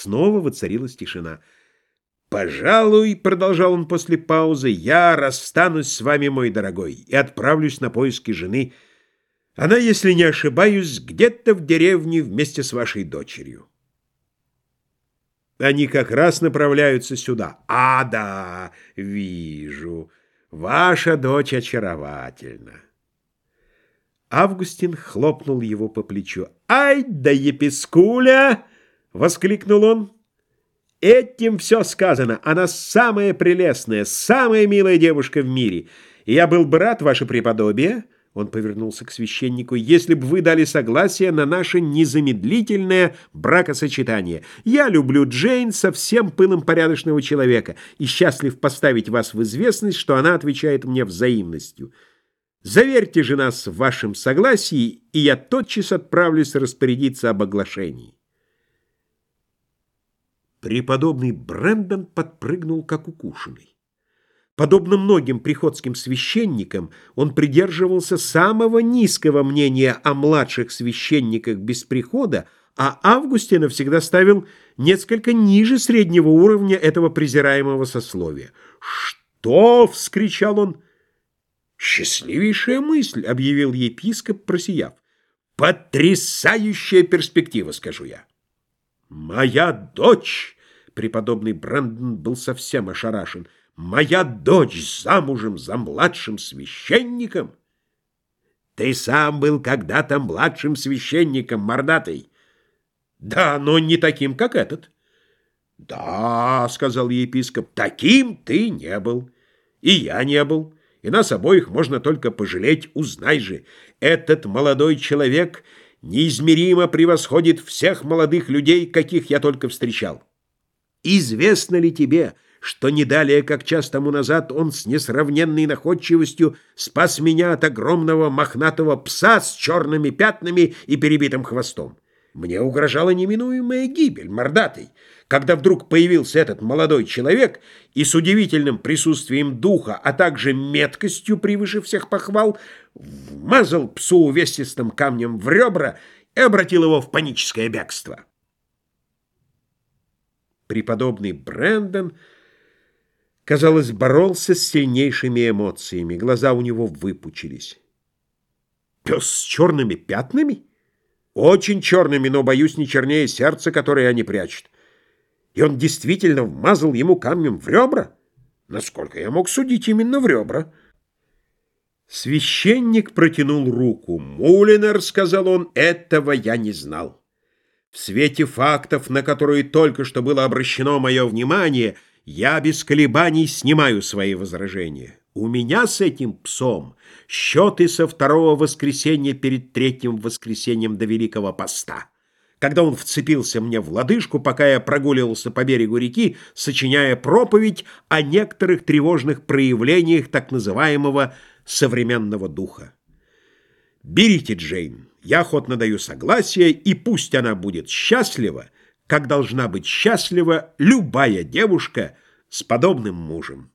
Снова воцарилась тишина. «Пожалуй, — продолжал он после паузы, — я расстанусь с вами, мой дорогой, и отправлюсь на поиски жены. Она, если не ошибаюсь, где-то в деревне вместе с вашей дочерью». Они как раз направляются сюда. А, да, вижу. Ваша дочь очаровательна. Августин хлопнул его по плечу. «Ай да епискуля!» — воскликнул он. «Этим все сказано. Она самая прелестная, самая милая девушка в мире. И я был бы рад, ваше преподобие...» Он повернулся к священнику. «Если бы вы дали согласие на наше незамедлительное бракосочетание. Я люблю Джейн со всем пылом порядочного человека и счастлив поставить вас в известность, что она отвечает мне взаимностью. Заверьте же нас в вашем согласии, и я тотчас отправлюсь распорядиться об оглашении». Преподобный Брэндон подпрыгнул, как укушенный. Подобно многим приходским священникам, он придерживался самого низкого мнения о младших священниках без прихода, а Августина всегда ставил несколько ниже среднего уровня этого презираемого сословия. «Что?» — вскричал он. «Счастливейшая мысль!» — объявил епископ, просияв. «Потрясающая перспектива, скажу я!» «Моя дочь!» — преподобный Брэндон был совсем ошарашен — Моя дочь замужем за младшим священником? Ты сам был когда-то младшим священником, мордатый. Да, но не таким, как этот. Да, сказал епископ, таким ты не был. И я не был. И нас обоих можно только пожалеть, узнай же. Этот молодой человек неизмеримо превосходит всех молодых людей, каких я только встречал. Известно ли тебе, что не далее, как час тому назад, он с несравненной находчивостью спас меня от огромного мохнатого пса с черными пятнами и перебитым хвостом. Мне угрожала неминуемая гибель, мордатый, когда вдруг появился этот молодой человек и с удивительным присутствием духа, а также меткостью превыше всех похвал, вмазал псу увесистым камнем в ребра и обратил его в паническое бегство. Преподобный Брэндон казалось, боролся с сильнейшими эмоциями. Глаза у него выпучились. Пес с черными пятнами? Очень черными, но, боюсь, не чернее сердца, которое они прячут. И он действительно вмазал ему камнем в ребра? Насколько я мог судить, именно в ребра. Священник протянул руку. «Мулинер», — сказал он, — «этого я не знал. В свете фактов, на которые только что было обращено мое внимание, — я без колебаний снимаю свои возражения. У меня с этим псом счеты со второго воскресенья перед третьим воскресеньем до Великого Поста, когда он вцепился мне в лодыжку, пока я прогуливался по берегу реки, сочиняя проповедь о некоторых тревожных проявлениях так называемого современного духа. Берите, Джейн, я охотно даю согласие, и пусть она будет счастлива, как должна быть счастлива любая девушка с подобным мужем.